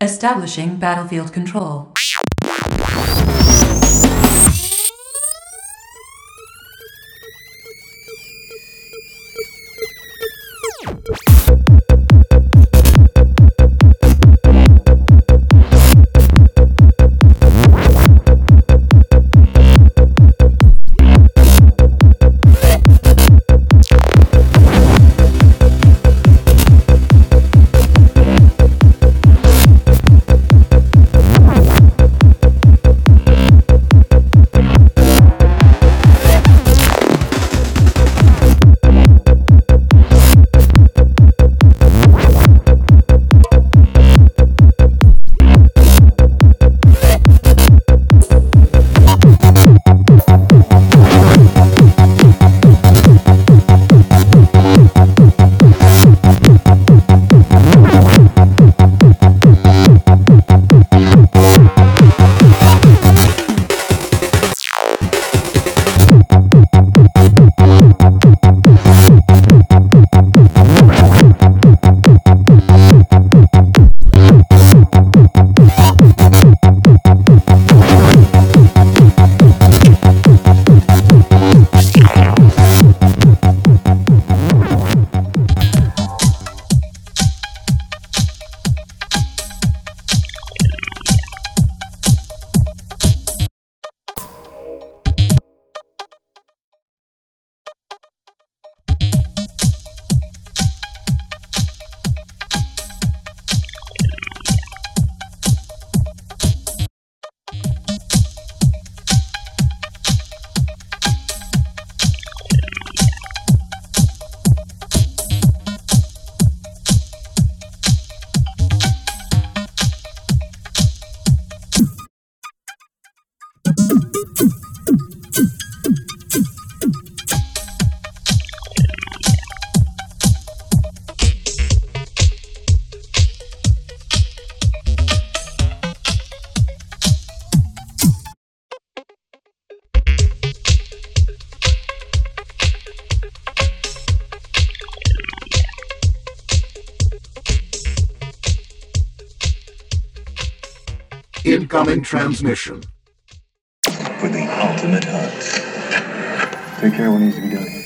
Establishing battlefield control. Incoming transmission. For the ultimate hunt. Take care of what needs to be done here.